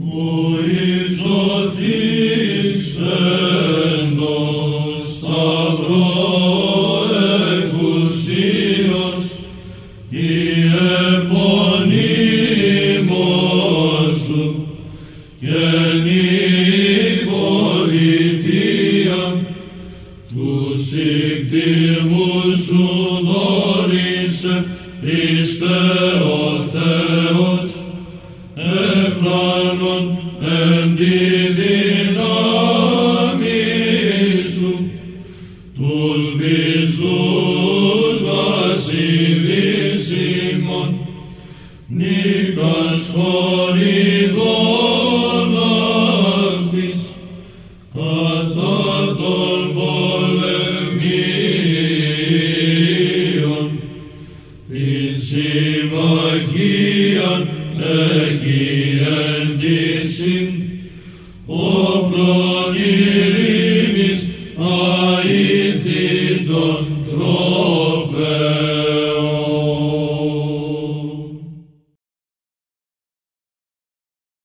Ο Ιησούς Χριστός θα προέκυψε ος τι επονίμωσον και του συκτήμου σου δώρισε Πίστεω εφράνων εν τη δύναμη σου, τους πιστούς βασιλείς νίκας χορηγών αυτής, κατά των πολεμίων, την συμμαχίαν έχει εντύσσιν, όπλον ειρήμης αήτητον